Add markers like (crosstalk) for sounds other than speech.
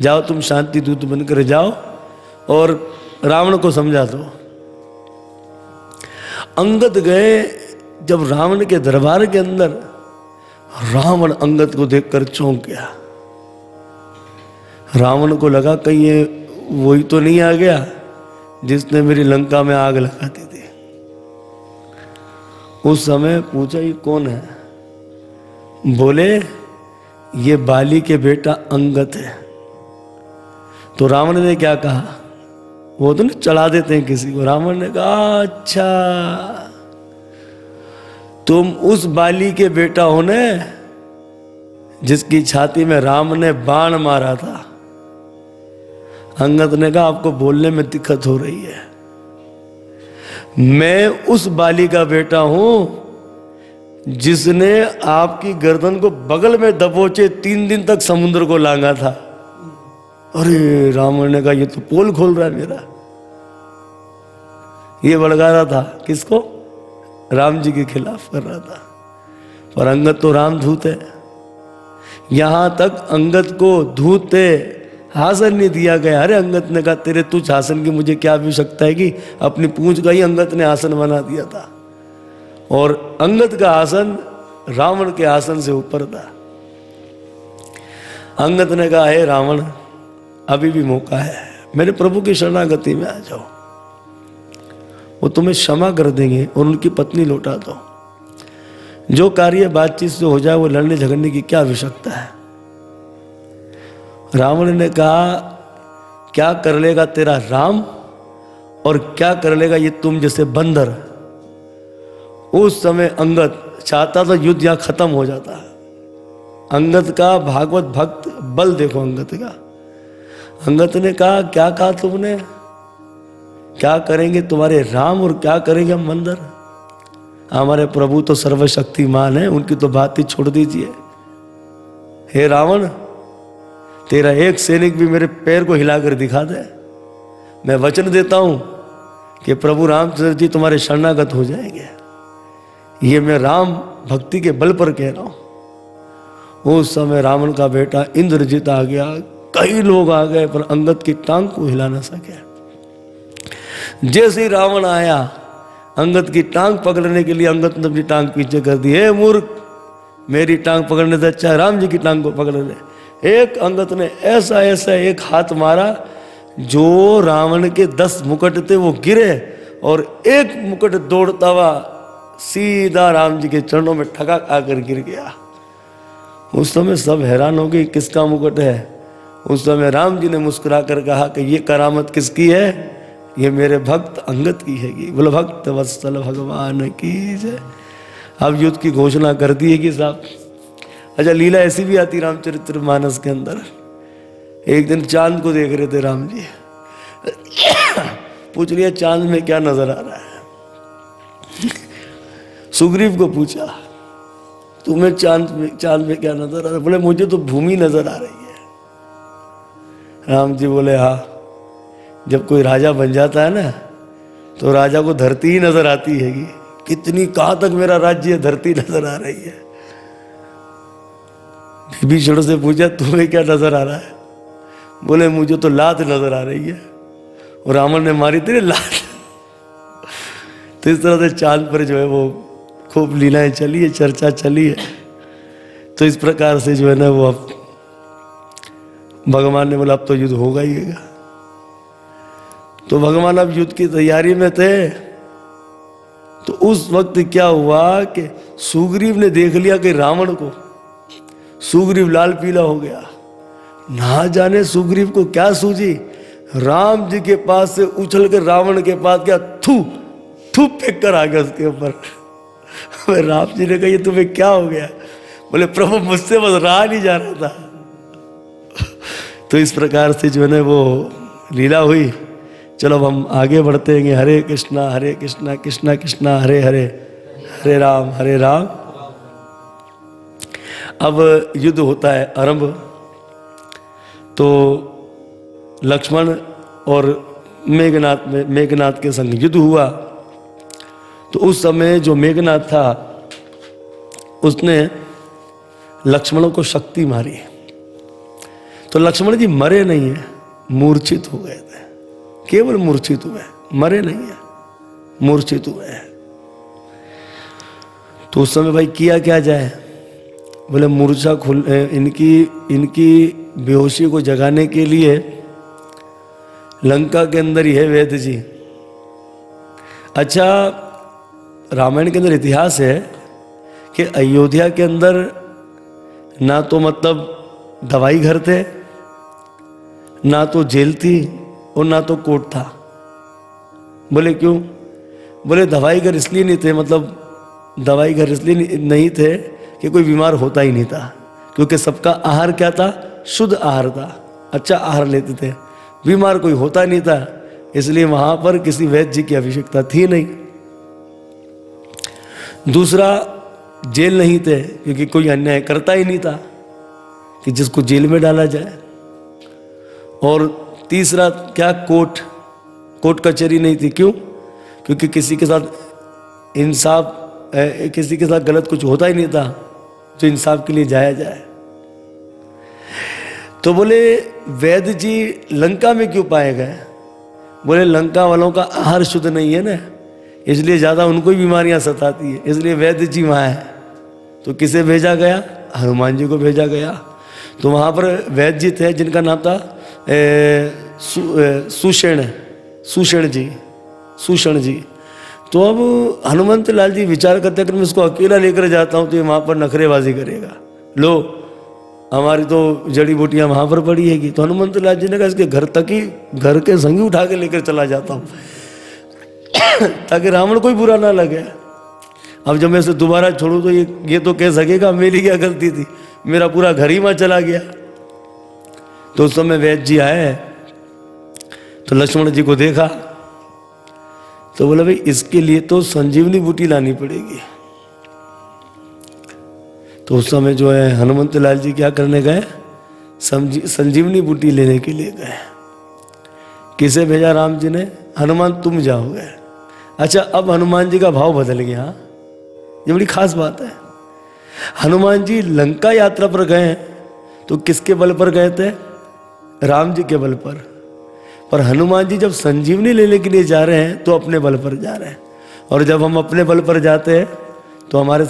जाओ तुम शांति दूत बनकर जाओ और रावण को समझा दो। अंगद गए, जब रावण के दरबार के अंदर, रावण अंगद को देखकर चौंक गया। रावण को लगा, कहीं ये वही तो नहीं आ गया जिसने मेरी लंका में आग लगा दी थी? उस समय पूछा, ये कौन है? बोले, ये बाली के बेटा अंगत है। तो रावण ने क्या कहा? वो तो ना चढ़ा देते हैं किसी को। रावण ने कहा अच्छा तुम उस बाली के बेटा हो ने, जिसकी छाती में राम ने बाण मारा था। अंगत ने कहा, आपको बोलने में दिक्कत हो रही है। मैं उस बाली का बेटा हूँ, जिसने आपकी गर्दन को बगल में दबोचे तीन दिन तक समुद्र को लांगा था। अरे रावण ने कहा, ये तो पोल खोल रहा है मेरा। ये बड़गा रहा था। किसको? राम जी के खिलाफ कर रहा था। पर अंगत तो राम धूत है। यहाँ तक अंगत को धूते हासन नहीं दिया गया। अरे अंगत ने कहा, तेरे तुझ हासन की मुझे क्या आवश्यकता है कि अपनी पूंछ का ही अंगत ने आसन बना दिया था। और अंगत का आसन रावण के आसन से ऊपर था। अंगत ने कहा, हे रावण अभी भी मौका है। मेरे प्रभु की शरणागति में आ जाओ। वो तुम्हें क्षमा कर देंगे और उनकी पत्नी लौटा दो। जो कार्य बातचीत से हो जाए, वो लड़ने झगड़ने की क्या आवश्यकता है? रावण ने कहा, क्या कर लेगा तेरा राम और क्या कर लेगा ये तुम जैसे बंदर? उस समय अंगद चाहता तो युद्ध यहाँ खत्म हो जाता। है अंगद का भागवत भक्त बल देखो, अंगद का। अंगद ने कहा, क्या कहा तुमने? क्या करेंगे तुम्हारे राम और क्या करेंगे हम मंदिर? हमारे प्रभु तो सर्वशक्तिमान है, उनकी तो बात ही छोड़ दीजिए। हे रावण, तेरा एक सैनिक भी मेरे पैर को हिलाकर दिखा दे। मैं वचन देता हूँ कि प्रभु रामचंद्र जी तुम्हारे शरणागत हो जाएँगे। ये मैं राम भक्ति के बल पर कह रहा हूँ। उस समय रावण का बेटा इंद्रजीत आ गया। कई लोग आ गए, पर अंगद की टांग को हिला ना सके जैसे ही रावण आया, अंगद की टांग पकड़ने के लिए अंगद ने अपनी टांग पीछे कर दी, हे मूर्ख, मेरी टांग पकड़ने से अच्छा राम जी की टांग को पकड़ ले। एक अंगद ने ऐसा ऐसा एक हाथ मारा, जो रावण के दस मुकुट थे वो गिरे, और एक मुकुट दौड़ता हुआ सीधा राम जी के चरणों में ठका आकर गिर गया। उस समय सब हैरान हो गए, किसका मुकुट है? उस समय राम जी ने मुस्कुरा कर कहा कि ये करामत किसकी है? ये मेरे भक्त अंगत की है बोले, भक्त वत्सल भगवान की जय। अब युद्ध की घोषणा कर दी है कि साहब। अच्छा लीला ऐसी भी आती रामचरित्र मानस के अंदर। एक दिन चाँद को देख रहे थे राम जी। पूछ लिया, चाँद में क्या नज़र आ रहा है? सुग्रीव को पूछा, तुम्हें चाँद में चाँद में क्या नज़र आ रहा है? बोले, मुझे तो भूमि नज़र आ रही है। राम जी बोले हाँ। जब कोई राजा बन जाता है ना तो राजा को धरती ही नज़र आती है कितनी कहाँ तक मेरा राज्य धरती नज़र आ रही है। विभीषण से पूछा, तुम्हें क्या नज़र आ रहा है? बोले, मुझे तो लात नज़र आ रही है। और रावण ने मारी तेरे लात। तो इस तरह से चाँद पर जो है वो खूब लीलाएँ चली है, चर्चा चली है। तो इस प्रकार से जो है ना वो अब भगवान ने बोला, अब तो युद्ध होगा ही होगा। तो भगवान अब युद्ध की तैयारी में थे। तो उस वक्त क्या हुआ कि सुग्रीव ने देख लिया कि रावण को सुग्रीव लाल पीला हो गया। ना जाने सुग्रीव को क्या सूझी। राम जी के पास से उछल कर रावण के पास गया, थू थू फेंक कर आ गया उसके ऊपर। राम जी ने कहा, ये तुम्हें क्या हो गया? बोले, प्रभु, मुझसे बस रहा नहीं जा रहा था। तो इस प्रकार से जो है ना वो लीला हुई। चलो हम आगे बढ़ते हैं हरे कृष्णा हरे कृष्णा कृष्णा कृष्णा, हरे हरे हरे राम हरे राम। अब युद्ध होता है, आरंभ। तो लक्ष्मण और मेघनाथ में, मेघनाथ के संग युद्ध हुआ। तो उस समय जो मेघनाथ था, उसने लक्ष्मणों को शक्ति मारी। तो लक्ष्मण जी मरे नहीं है, मूर्छित हो गए थे। केवल मूर्छित हुए, मरे नहीं है, मूर्छित हुए हैं। तो उस समय भाई किया क्या जाए? बोले, मूर्छा खुल इनकी इनकी बेहोशी को जगाने के लिए लंका के अंदर ही है वेद जी। अच्छा रामायण के अंदर इतिहास है कि अयोध्या के अंदर ना तो मतलब दवाई घर थे ना तो जेल थी और ना तो कोर्ट था। बोले, क्यों? बोले, दवाई घर इसलिए नहीं थे मतलब दवाई घर इसलिए नहीं थे कि कोई बीमार होता ही नहीं था, क्योंकि सबका आहार क्या था? शुद्ध आहार था अच्छा आहार लेते थे। बीमार कोई होता नहीं था, इसलिए वहाँ पर किसी वैद्य की आवश्यकता थी नहीं। दूसरा, जेल नहीं थे, क्योंकि कोई अन्याय करता ही नहीं था कि जिसको जेल में डाला जाए। और तीसरा, क्या कोर्ट कोर्ट कचहरी नहीं थी? क्यों? क्योंकि किसी के साथ इंसाफ किसी के साथ गलत कुछ होता ही नहीं था, जो इंसाफ के लिए जाया जाए। तो बोले वैद्य जी लंका में क्यों पाए गए? बोले, लंका वालों का आहार शुद्ध नहीं है ना, इसलिए ज़्यादा उनको ही बीमारियाँ सताती है, इसलिए वैद्य जी वहाँ है। तो किसे भेजा गया? हनुमान जी को भेजा गया। तो वहाँ पर वैद्य जी थे, जिनका नाम था सुषेण सुषेण जी, सुषण जी। तो अब हनुमंत लाल जी विचार करते अगर मैं इसको अकेला लेकर जाता हूँ तो ये वहाँ पर नखरेबाजी करेगा। लो, हमारी तो जड़ी बूटियाँ वहाँ पर पड़ी हैगी। तो हनुमंत लाल जी ने कहा, इसके घर तक ही, घर के संगी उठा के लेकर चला जाता हूँ। (coughs) ताकि रावण को ही बुरा ना लगे। अब जब मैं इसे दोबारा छोड़ू तो ये ये तो कह सकेगा, मेरी क्या गलती थी? मेरा पूरा घर ही वहाँ चला गया। तो उस समय वैद्य जी आए तो लक्ष्मण जी को देखा तो बोला, भाई, इसके लिए तो संजीवनी बूटी लानी पड़ेगी। तो उस समय जो है हनुमंत लाल जी क्या करने गए? संजीवनी बूटी लेने के लिए गए। किसे भेजा राम जी ने? हनुमान, तुम जाओगे। अच्छा अब हनुमान जी का भाव बदल गया। ये बड़ी खास बात है। हनुमान जी लंका यात्रा पर गए तो किसके बल पर गए थे? राम जी के बल पर। पर हनुमान जी जब संजीवनी लेने के लिए जा रहे हैं तो अपने बल पर जा रहे हैं। और जब हम अपने बल पर जाते हैं तो हमारे